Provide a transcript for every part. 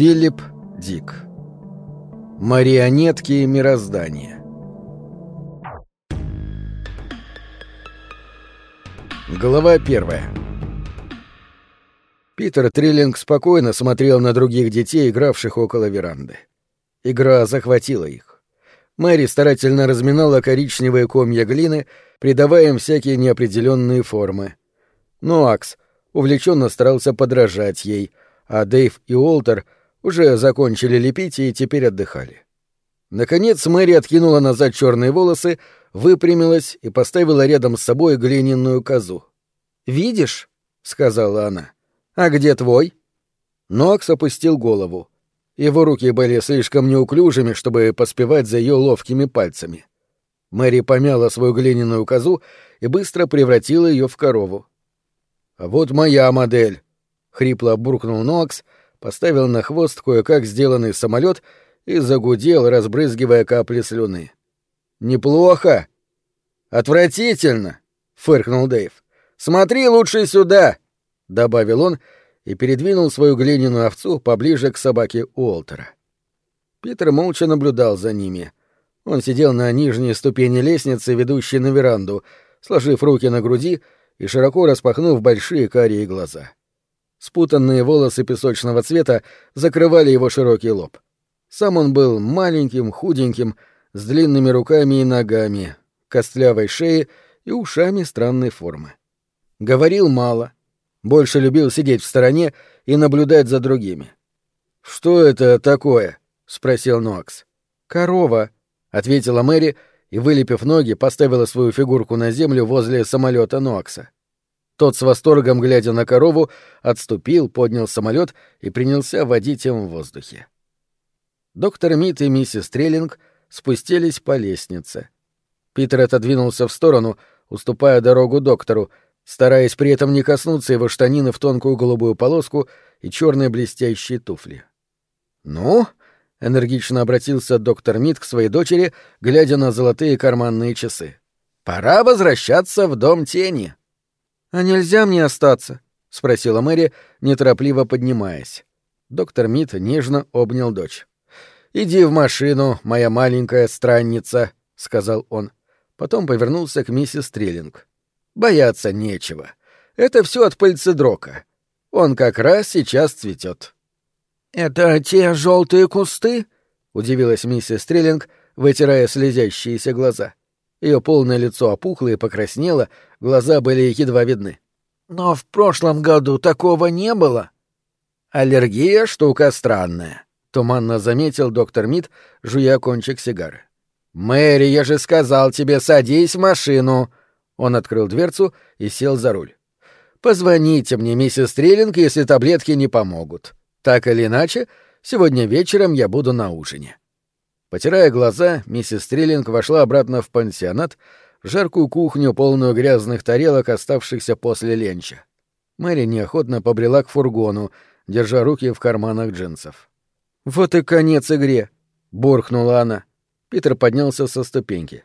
Филипп Дик. Марионетки мироздания. Глава первая. Питер Триллинг спокойно смотрел на других детей, игравших около веранды. Игра захватила их. Мэри старательно разминала коричневые комья глины, придавая им всякие неопределенные формы. Ноакс увлеченно старался подражать ей, а Дэйв и Уолтер уже закончили лепить и теперь отдыхали. Наконец Мэри откинула назад черные волосы, выпрямилась и поставила рядом с собой глиняную козу. «Видишь?» — сказала она. «А где твой?» Нокс опустил голову. Его руки были слишком неуклюжими, чтобы поспевать за ее ловкими пальцами. Мэри помяла свою глиняную козу и быстро превратила ее в корову. «А вот моя модель», — хрипло буркнул Нокс, поставил на хвост кое-как сделанный самолет и загудел, разбрызгивая капли слюны. «Неплохо!» «Отвратительно!» — фыркнул Дэйв. «Смотри лучше сюда!» — добавил он и передвинул свою глиняную овцу поближе к собаке Уолтера. Питер молча наблюдал за ними. Он сидел на нижней ступени лестницы, ведущей на веранду, сложив руки на груди и широко распахнув большие карие глаза. Спутанные волосы песочного цвета закрывали его широкий лоб. Сам он был маленьким, худеньким, с длинными руками и ногами, костлявой шеей и ушами странной формы. Говорил мало, больше любил сидеть в стороне и наблюдать за другими. «Что это такое?» — спросил Ноакс. «Корова», — ответила Мэри и, вылепив ноги, поставила свою фигурку на землю возле самолета Ноакса. Тот с восторгом, глядя на корову, отступил, поднял самолет и принялся водить им в воздухе. Доктор Мит и миссис Треллинг спустились по лестнице. Питер отодвинулся в сторону, уступая дорогу доктору, стараясь при этом не коснуться его штанины в тонкую голубую полоску и черные блестящие туфли. «Ну?» — энергично обратился доктор Мит к своей дочери, глядя на золотые карманные часы. «Пора возвращаться в дом тени». «А нельзя мне остаться?» — спросила Мэри, неторопливо поднимаясь. Доктор Мит нежно обнял дочь. «Иди в машину, моя маленькая странница», — сказал он. Потом повернулся к миссис Триллинг. «Бояться нечего. Это все от пыльцедрока. Он как раз сейчас цветет. «Это те желтые кусты?» — удивилась миссис Триллинг, вытирая слезящиеся глаза. Ее полное лицо опухло и покраснело, глаза были едва видны. «Но в прошлом году такого не было». «Аллергия — штука странная», — туманно заметил доктор Мид, жуя кончик сигары. «Мэри, я же сказал тебе, садись в машину!» Он открыл дверцу и сел за руль. «Позвоните мне, миссис Триллинг, если таблетки не помогут. Так или иначе, сегодня вечером я буду на ужине». Потирая глаза, миссис Триллинг вошла обратно в пансионат, в жаркую кухню, полную грязных тарелок, оставшихся после ленча. Мэри неохотно побрела к фургону, держа руки в карманах джинсов. «Вот и конец игре!» — буркнула она. Питер поднялся со ступеньки.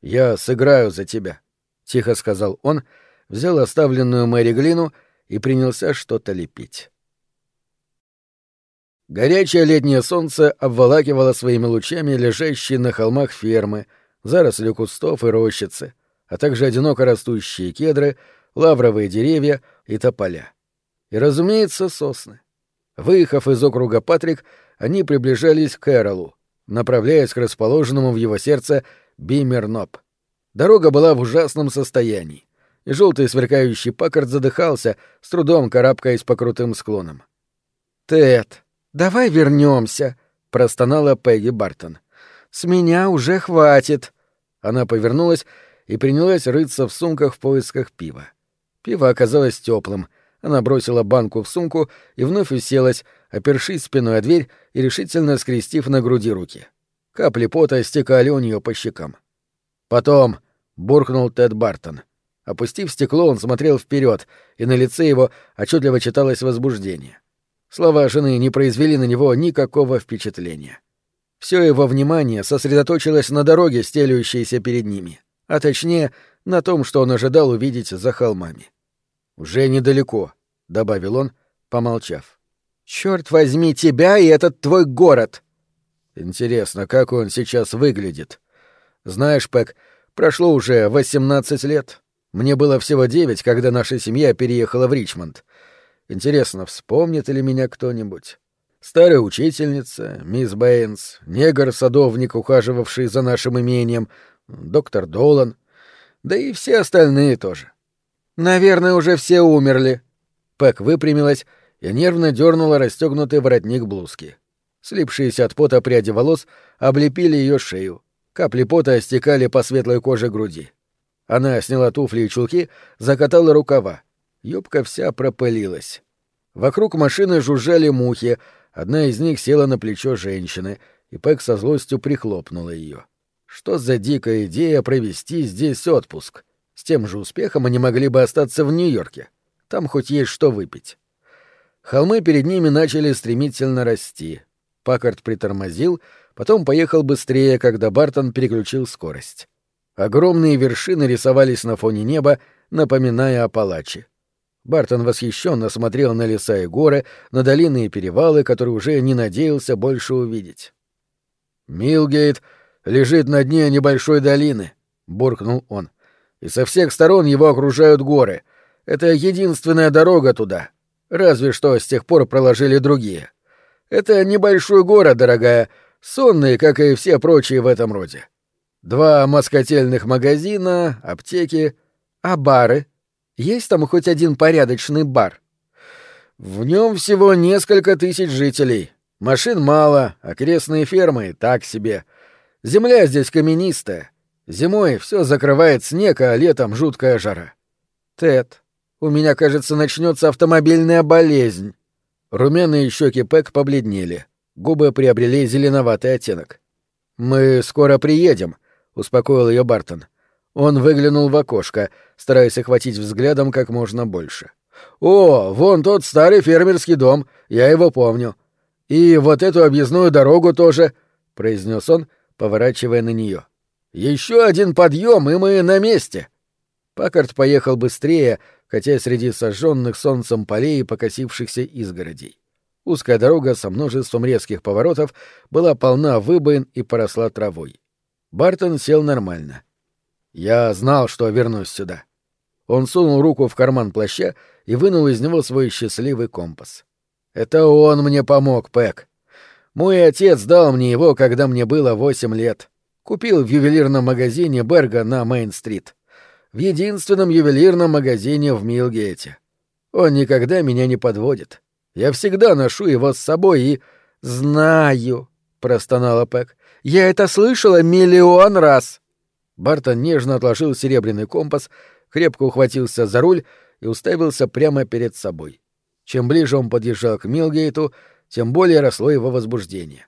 «Я сыграю за тебя», — тихо сказал он, взял оставленную Мэри глину и принялся что-то лепить. Горячее летнее солнце обволакивало своими лучами лежащие на холмах фермы, заросли кустов и рощицы, а также одиноко растущие кедры, лавровые деревья и тополя. И, разумеется, сосны. Выехав из округа Патрик, они приближались к Эролу, направляясь к расположенному в его сердце Бимерноп. Дорога была в ужасном состоянии, и желтый сверкающий Паккард задыхался, с трудом карабкаясь по крутым склонам. «Тед, давай вернемся, простонала Пегги Бартон. «С меня уже хватит!» Она повернулась и принялась рыться в сумках в поисках пива. Пиво оказалось теплым — она бросила банку в сумку и вновь уселась, опершись спиной о дверь и решительно скрестив на груди руки. Капли пота стекали у нее по щекам. «Потом», — буркнул Тед Бартон. Опустив стекло, он смотрел вперед, и на лице его отчетливо читалось возбуждение. Слова жены не произвели на него никакого впечатления. Все его внимание сосредоточилось на дороге, стелющейся перед ними, а точнее на том, что он ожидал увидеть за холмами. «Уже недалеко», — добавил он, помолчав. Черт возьми тебя и этот твой город! Интересно, как он сейчас выглядит? Знаешь, Пэк, прошло уже восемнадцать лет. Мне было всего девять, когда наша семья переехала в Ричмонд. Интересно, вспомнит ли меня кто-нибудь? Старая учительница, мисс Бэйнс, негр-садовник, ухаживавший за нашим имением, доктор Долан, да и все остальные тоже. Наверное, уже все умерли. Пэк выпрямилась и нервно дернула расстегнутый воротник блузки. Слипшиеся от пота пряди волос облепили ее шею. Капли пота стекали по светлой коже груди. Она сняла туфли и чулки, закатала рукава. Юбка вся пропылилась. Вокруг машины жужжали мухи, одна из них села на плечо женщины, и Пэк со злостью прихлопнула ее. Что за дикая идея провести здесь отпуск? С тем же успехом они могли бы остаться в Нью-Йорке. Там хоть есть что выпить. Холмы перед ними начали стремительно расти. Паккарт притормозил, потом поехал быстрее, когда Бартон переключил скорость. Огромные вершины рисовались на фоне неба, напоминая Апалачи. Бартон восхищенно смотрел на леса и горы, на долины и перевалы, которые уже не надеялся больше увидеть. «Милгейт лежит на дне небольшой долины», — буркнул он. «И со всех сторон его окружают горы. Это единственная дорога туда. Разве что с тех пор проложили другие. Это небольшой город, дорогая, сонный, как и все прочие в этом роде. Два москотельных магазина, аптеки, а бары. Есть там хоть один порядочный бар? В нем всего несколько тысяч жителей. Машин мало, окрестные фермы так себе. Земля здесь каменистая. Зимой все закрывает снег, а летом жуткая жара. Тед, у меня, кажется, начнется автомобильная болезнь. Румяные щеки Пэк побледнели. Губы приобрели зеленоватый оттенок. Мы скоро приедем, успокоил ее Бартон. Он выглянул в окошко, стараясь охватить взглядом как можно больше. О, вон тот старый фермерский дом, я его помню. И вот эту объездную дорогу тоже, произнес он, поворачивая на нее. Еще один подъем, и мы на месте. Паккарт поехал быстрее, хотя среди сожженных солнцем полей и покосившихся изгородей. Узкая дорога со множеством резких поворотов была полна выбоин и поросла травой. Бартон сел нормально. «Я знал, что вернусь сюда». Он сунул руку в карман плаща и вынул из него свой счастливый компас. «Это он мне помог, Пэк. Мой отец дал мне его, когда мне было восемь лет. Купил в ювелирном магазине Берга на Мейн-стрит в единственном ювелирном магазине в Милгейте. Он никогда меня не подводит. Я всегда ношу его с собой и... «Знаю», — простонала Пэк. «Я это слышала миллион раз». Бартон нежно отложил серебряный компас, крепко ухватился за руль и уставился прямо перед собой. Чем ближе он подъезжал к Милгейту, тем более росло его возбуждение.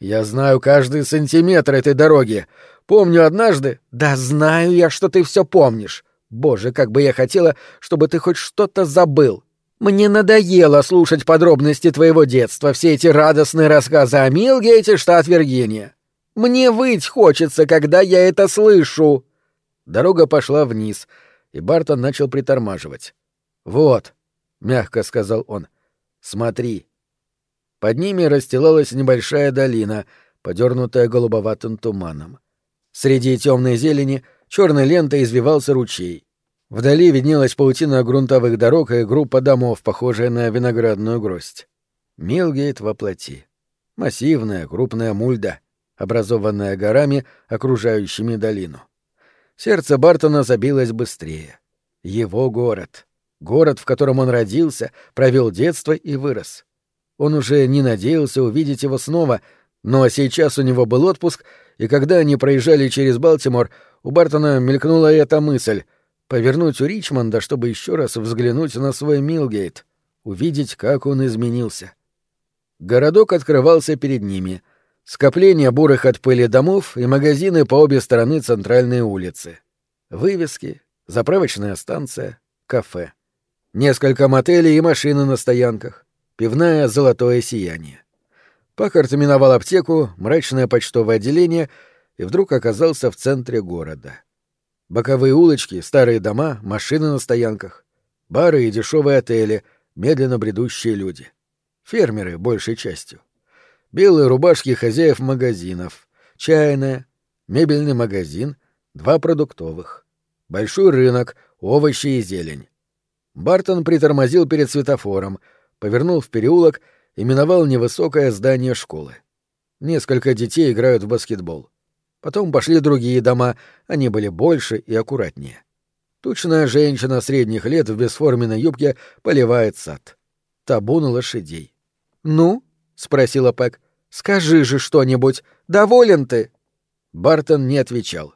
«Я знаю каждый сантиметр этой дороги. Помню однажды... Да знаю я, что ты все помнишь. Боже, как бы я хотела, чтобы ты хоть что-то забыл. Мне надоело слушать подробности твоего детства, все эти радостные рассказы о Милгейте, штат Виргиния. Мне выть хочется, когда я это слышу. Дорога пошла вниз, и Бартон начал притормаживать. «Вот», — мягко сказал он, — «смотри». Под ними расстилалась небольшая долина, подернутая голубоватым туманом. Среди темной зелени черной лентой извивался ручей. Вдали виднелась паутина грунтовых дорог и группа домов, похожая на виноградную гроздь. Милгейт во плоти. Массивная, крупная мульда, образованная горами, окружающими долину. Сердце Бартона забилось быстрее. Его город. Город, в котором он родился, провел детство и вырос. Он уже не надеялся увидеть его снова, но сейчас у него был отпуск, и когда они проезжали через Балтимор, у Бартона мелькнула эта мысль — повернуть у Ричмонда, чтобы еще раз взглянуть на свой Милгейт, увидеть, как он изменился. Городок открывался перед ними. Скопление бурых от пыли домов и магазины по обе стороны центральной улицы. Вывески, заправочная станция, кафе. Несколько мотелей и машины на стоянках. Пивная «Золотое сияние». Паккарт миновал аптеку, мрачное почтовое отделение и вдруг оказался в центре города. Боковые улочки, старые дома, машины на стоянках, бары и дешевые отели, медленно бредущие люди. Фермеры, большей частью. Белые рубашки хозяев магазинов, чайная, мебельный магазин, два продуктовых. Большой рынок, овощи и зелень. Бартон притормозил перед светофором, повернул в переулок и миновал невысокое здание школы. Несколько детей играют в баскетбол. Потом пошли другие дома, они были больше и аккуратнее. Тучная женщина средних лет в бесформенной юбке поливает сад. Табун лошадей. «Ну?» — спросила Пэк. «Скажи же что-нибудь. Доволен ты?» Бартон не отвечал.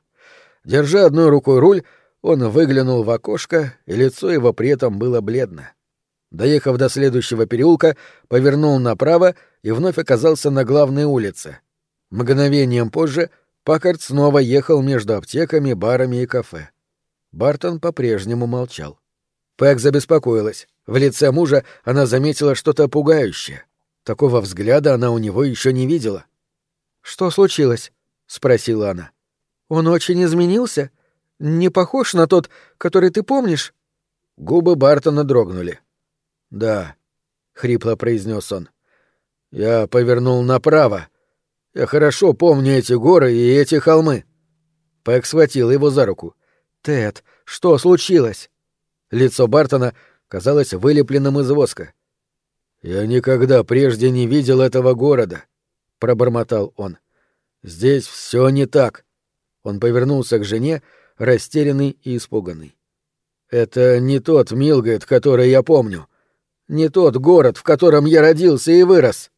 Держа одной рукой руль, он выглянул в окошко, и лицо его при этом было бледно. Доехав до следующего переулка, повернул направо и вновь оказался на главной улице. Мгновением позже Паккард снова ехал между аптеками, барами и кафе. Бартон по-прежнему молчал. Пэк забеспокоилась. В лице мужа она заметила что-то пугающее. Такого взгляда она у него еще не видела. «Что случилось?» — спросила она. «Он очень изменился? Не похож на тот, который ты помнишь?» Губы Бартона дрогнули. «Да», — хрипло произнес он. «Я повернул направо. Я хорошо помню эти горы и эти холмы». Пэк схватил его за руку. «Тед, что случилось?» Лицо Бартона казалось вылепленным из воска. «Я никогда прежде не видел этого города», — пробормотал он. «Здесь все не так». Он повернулся к жене, растерянный и испуганный. «Это не тот Милгейт, который я помню. Не тот город, в котором я родился и вырос».